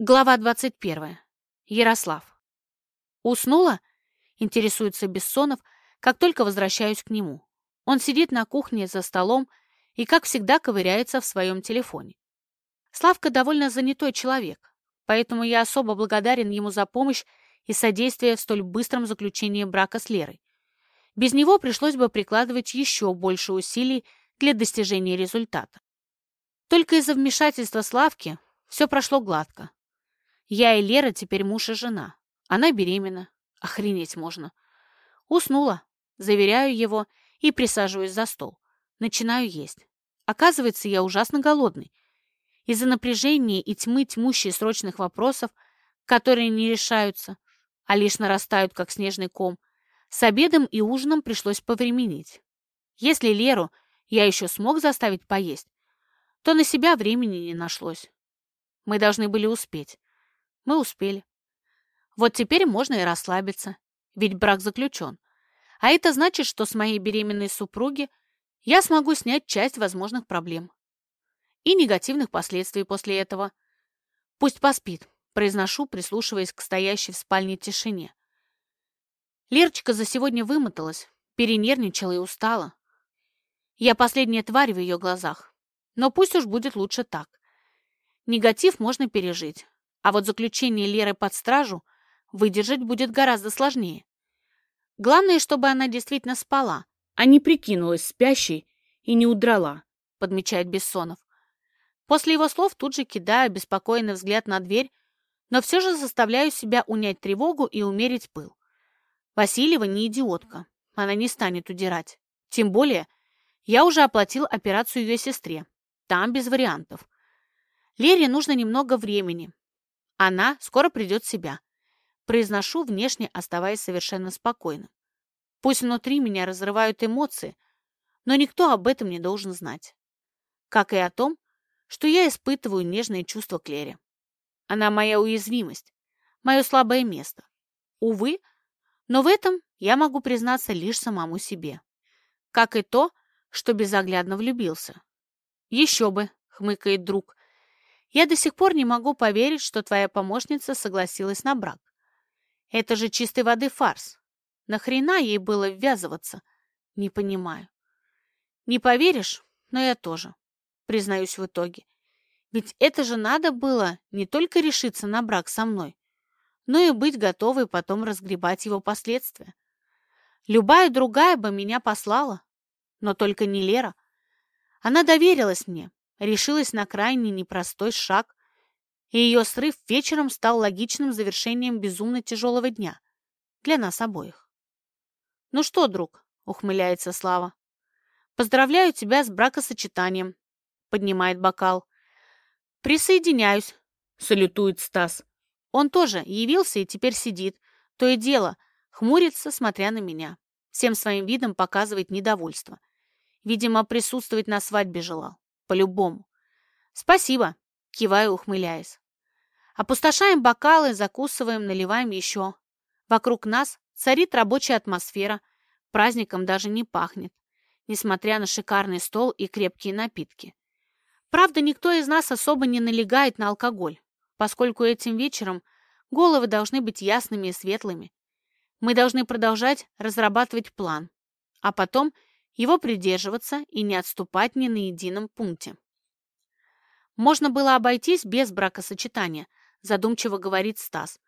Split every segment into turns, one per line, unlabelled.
Глава 21. Ярослав. «Уснула?» — интересуется Бессонов, как только возвращаюсь к нему. Он сидит на кухне за столом и, как всегда, ковыряется в своем телефоне. Славка довольно занятой человек, поэтому я особо благодарен ему за помощь и содействие в столь быстром заключении брака с Лерой. Без него пришлось бы прикладывать еще больше усилий для достижения результата. Только из-за вмешательства Славки все прошло гладко. Я и Лера теперь муж и жена. Она беременна. Охренеть можно. Уснула. Заверяю его и присаживаюсь за стол. Начинаю есть. Оказывается, я ужасно голодный. Из-за напряжения и тьмы тьмущей срочных вопросов, которые не решаются, а лишь нарастают, как снежный ком, с обедом и ужином пришлось повременить. Если Леру я еще смог заставить поесть, то на себя времени не нашлось. Мы должны были успеть. Мы успели. Вот теперь можно и расслабиться, ведь брак заключен. А это значит, что с моей беременной супруги я смогу снять часть возможных проблем. И негативных последствий после этого. Пусть поспит, произношу, прислушиваясь к стоящей в спальне тишине. Лерочка за сегодня вымоталась, перенервничала и устала. Я последняя тварь в ее глазах. Но пусть уж будет лучше так. Негатив можно пережить, а вот заключение Леры под стражу выдержать будет гораздо сложнее. Главное, чтобы она действительно спала, а не прикинулась спящей и не удрала, подмечает Бессонов. После его слов тут же кидаю беспокойный взгляд на дверь, но все же заставляю себя унять тревогу и умерить пыл. Васильева не идиотка, она не станет удирать. Тем более, я уже оплатил операцию ее сестре. Там без вариантов. Лере нужно немного времени, она скоро придет в себя. Произношу, внешне оставаясь совершенно спокойным. Пусть внутри меня разрывают эмоции, но никто об этом не должен знать. Как и о том, что я испытываю нежные чувства к Лере. Она моя уязвимость, мое слабое место. Увы, но в этом я могу признаться лишь самому себе. Как и то, что безоглядно влюбился. «Еще бы», — хмыкает друг, я до сих пор не могу поверить, что твоя помощница согласилась на брак. Это же чистой воды фарс. Нахрена ей было ввязываться? Не понимаю. Не поверишь, но я тоже, признаюсь в итоге. Ведь это же надо было не только решиться на брак со мной, но и быть готовой потом разгребать его последствия. Любая другая бы меня послала, но только не Лера. Она доверилась мне, решилась на крайне непростой шаг, и ее срыв вечером стал логичным завершением безумно тяжелого дня для нас обоих. «Ну что, друг?» — ухмыляется Слава. «Поздравляю тебя с бракосочетанием», — поднимает бокал. «Присоединяюсь», — салютует Стас. Он тоже явился и теперь сидит. То и дело, хмурится, смотря на меня. Всем своим видом показывает недовольство. Видимо, присутствовать на свадьбе желал. По-любому. Спасибо, киваю, ухмыляясь. Опустошаем бокалы, закусываем, наливаем еще. Вокруг нас царит рабочая атмосфера, праздником даже не пахнет, несмотря на шикарный стол и крепкие напитки. Правда, никто из нас особо не налегает на алкоголь, поскольку этим вечером головы должны быть ясными и светлыми. Мы должны продолжать разрабатывать план, а потом – его придерживаться и не отступать ни на едином пункте. Можно было обойтись без бракосочетания, задумчиво говорит Стас.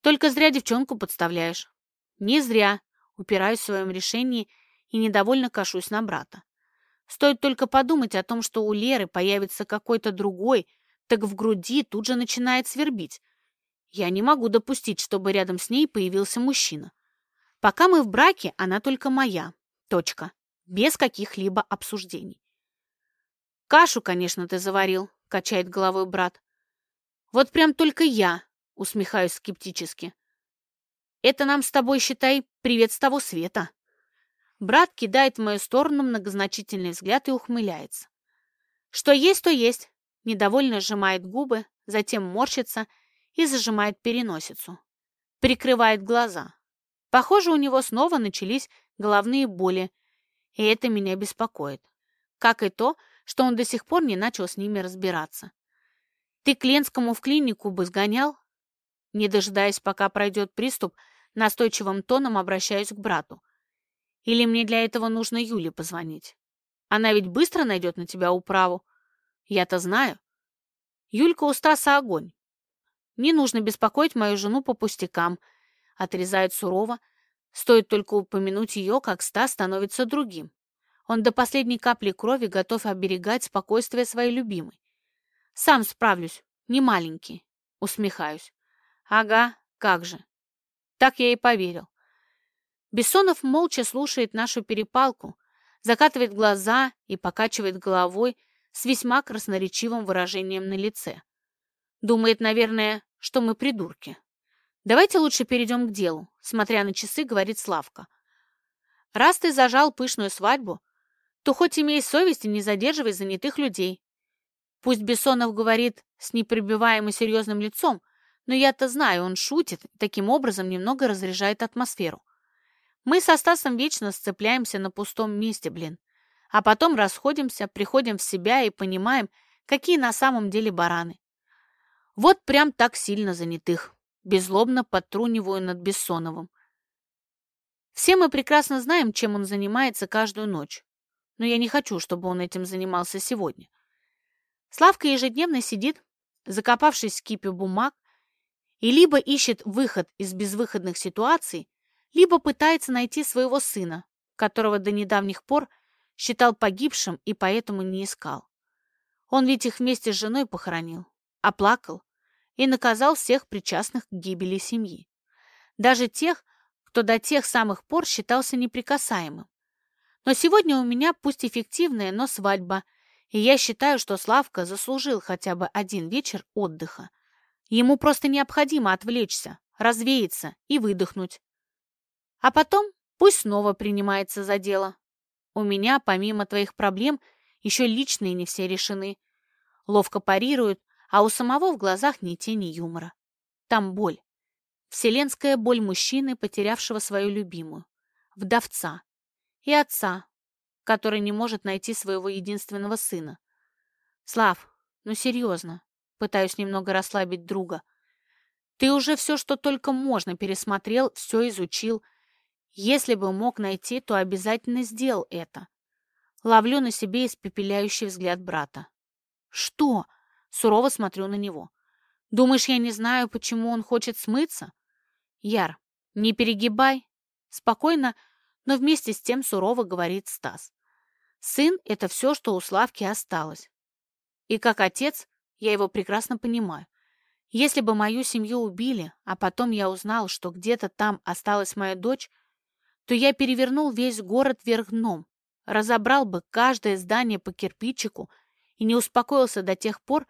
Только зря девчонку подставляешь. Не зря, упираюсь в своем решении и недовольно кашусь на брата. Стоит только подумать о том, что у Леры появится какой-то другой, так в груди тут же начинает свербить. Я не могу допустить, чтобы рядом с ней появился мужчина. Пока мы в браке, она только моя. Точка без каких-либо обсуждений. «Кашу, конечно, ты заварил», — качает головой брат. «Вот прям только я», — усмехаюсь скептически. «Это нам с тобой, считай, привет с того света». Брат кидает в мою сторону многозначительный взгляд и ухмыляется. «Что есть, то есть», — недовольно сжимает губы, затем морщится и зажимает переносицу. Прикрывает глаза. Похоже, у него снова начались головные боли, и это меня беспокоит. Как и то, что он до сих пор не начал с ними разбираться. Ты к Ленскому в клинику бы сгонял? Не дожидаясь, пока пройдет приступ, настойчивым тоном обращаюсь к брату. Или мне для этого нужно Юле позвонить? Она ведь быстро найдет на тебя управу. Я-то знаю. Юлька у Стаса огонь. Не нужно беспокоить мою жену по пустякам. Отрезает сурово. Стоит только упомянуть ее, как Стас становится другим. Он до последней капли крови готов оберегать спокойствие своей любимой. Сам справлюсь, не маленький. Усмехаюсь. Ага, как же. Так я и поверил. Бессонов молча слушает нашу перепалку, закатывает глаза и покачивает головой с весьма красноречивым выражением на лице. Думает, наверное, что мы придурки. Давайте лучше перейдем к делу, смотря на часы, говорит Славка. Раз ты зажал пышную свадьбу, то хоть имей совесть и не задерживай занятых людей. Пусть Бессонов говорит с неприбиваемо серьезным лицом, но я-то знаю, он шутит, таким образом немного разряжает атмосферу. Мы со Стасом вечно сцепляемся на пустом месте, блин. А потом расходимся, приходим в себя и понимаем, какие на самом деле бараны. Вот прям так сильно занятых. Беззлобно подтруниваю над Бессоновым. Все мы прекрасно знаем, чем он занимается каждую ночь. Но я не хочу, чтобы он этим занимался сегодня. Славка ежедневно сидит, закопавшись в кипе бумаг, и либо ищет выход из безвыходных ситуаций, либо пытается найти своего сына, которого до недавних пор считал погибшим и поэтому не искал. Он ведь их вместе с женой похоронил оплакал и наказал всех причастных к гибели семьи. Даже тех, кто до тех самых пор считался неприкасаемым. Но сегодня у меня пусть эффективная, но свадьба, и я считаю, что Славка заслужил хотя бы один вечер отдыха. Ему просто необходимо отвлечься, развеяться и выдохнуть. А потом пусть снова принимается за дело. У меня, помимо твоих проблем, еще личные не все решены. Ловко парируют, а у самого в глазах ни тени юмора. Там боль. Вселенская боль мужчины, потерявшего свою любимую, вдовца, и отца, который не может найти своего единственного сына. Слав, ну серьезно, пытаюсь немного расслабить друга. Ты уже все, что только можно, пересмотрел, все изучил. Если бы мог найти, то обязательно сделал это. Ловлю на себе испепеляющий взгляд брата. «Что?» Сурово смотрю на него. Думаешь, я не знаю, почему он хочет смыться? Яр, не перегибай. Спокойно, но вместе с тем сурово говорит Стас. Сын — это все, что у Славки осталось. И как отец, я его прекрасно понимаю. Если бы мою семью убили, а потом я узнал, что где-то там осталась моя дочь, то я перевернул весь город вверх дном, разобрал бы каждое здание по кирпичику и не успокоился до тех пор,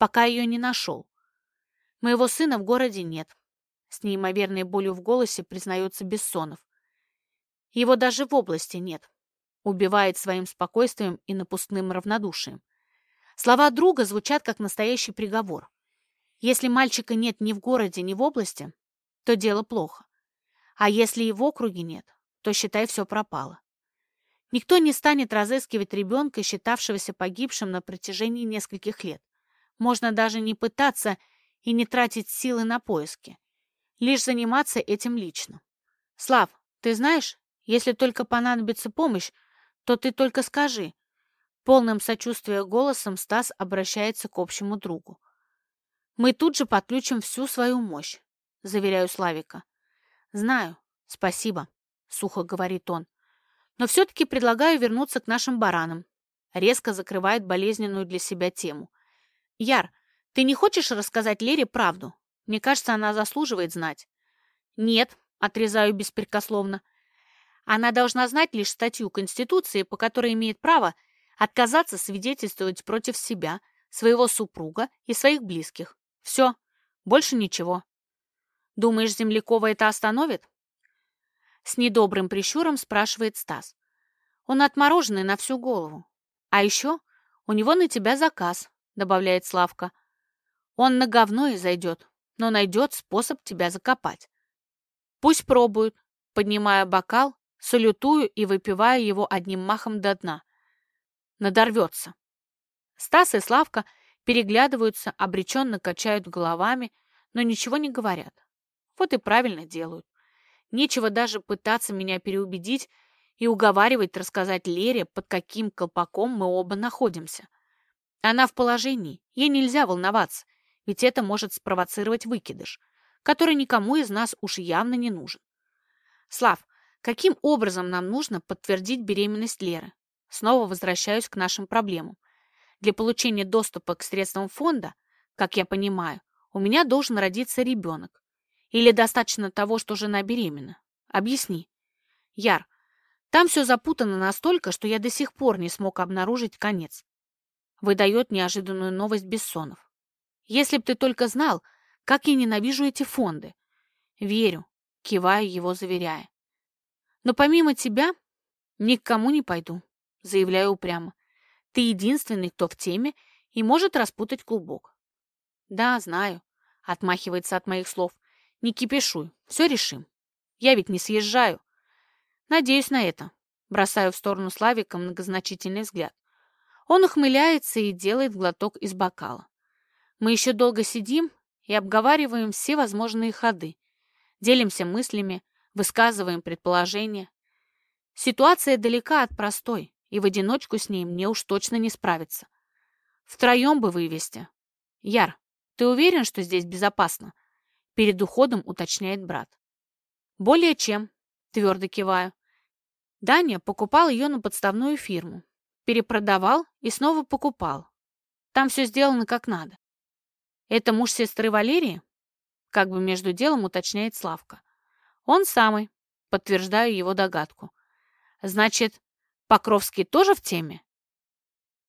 пока ее не нашел. Моего сына в городе нет. С неимоверной болью в голосе признается Бессонов. Его даже в области нет. Убивает своим спокойствием и напускным равнодушием. Слова друга звучат как настоящий приговор. Если мальчика нет ни в городе, ни в области, то дело плохо. А если и в округе нет, то, считай, все пропало. Никто не станет разыскивать ребенка, считавшегося погибшим на протяжении нескольких лет. Можно даже не пытаться и не тратить силы на поиски. Лишь заниматься этим лично. Слав, ты знаешь, если только понадобится помощь, то ты только скажи. Полным сочувствия голосом Стас обращается к общему другу. Мы тут же подключим всю свою мощь, заверяю Славика. Знаю, спасибо, сухо говорит он. Но все-таки предлагаю вернуться к нашим баранам. Резко закрывает болезненную для себя тему. Яр, ты не хочешь рассказать Лере правду? Мне кажется, она заслуживает знать. Нет, отрезаю беспрекословно. Она должна знать лишь статью Конституции, по которой имеет право отказаться свидетельствовать против себя, своего супруга и своих близких. Все, больше ничего. Думаешь, Землякова это остановит? С недобрым прищуром спрашивает Стас. Он отмороженный на всю голову. А еще у него на тебя заказ, добавляет Славка. Он на говно и зайдет, но найдет способ тебя закопать. Пусть пробуют, поднимая бокал, салютую и выпивая его одним махом до дна. Надорвется. Стас и Славка переглядываются, обреченно качают головами, но ничего не говорят. Вот и правильно делают. Нечего даже пытаться меня переубедить и уговаривать рассказать Лере, под каким колпаком мы оба находимся. Она в положении, ей нельзя волноваться, ведь это может спровоцировать выкидыш, который никому из нас уж явно не нужен. Слав, каким образом нам нужно подтвердить беременность Леры? Снова возвращаюсь к нашим проблемам. Для получения доступа к средствам фонда, как я понимаю, у меня должен родиться ребенок. Или достаточно того, что жена беременна? Объясни. Яр, там все запутано настолько, что я до сих пор не смог обнаружить конец. Выдает неожиданную новость Бессонов. Если б ты только знал, как я ненавижу эти фонды. Верю, киваю его, заверяя. Но помимо тебя, ни к кому не пойду, заявляю упрямо. Ты единственный, кто в теме и может распутать клубок. Да, знаю, отмахивается от моих слов. Не кипишуй, все решим. Я ведь не съезжаю. Надеюсь на это. Бросаю в сторону Славика многозначительный взгляд. Он ухмыляется и делает глоток из бокала. Мы еще долго сидим и обговариваем все возможные ходы. Делимся мыслями, высказываем предположения. Ситуация далека от простой, и в одиночку с ней мне уж точно не справиться. Втроем бы вывести. Яр, ты уверен, что здесь безопасно? Перед уходом уточняет брат. Более чем, твердо киваю. Даня покупал ее на подставную фирму. Перепродавал и снова покупал. Там все сделано как надо. Это муж сестры Валерии? Как бы между делом уточняет Славка. Он самый, подтверждаю его догадку. Значит, Покровский тоже в теме?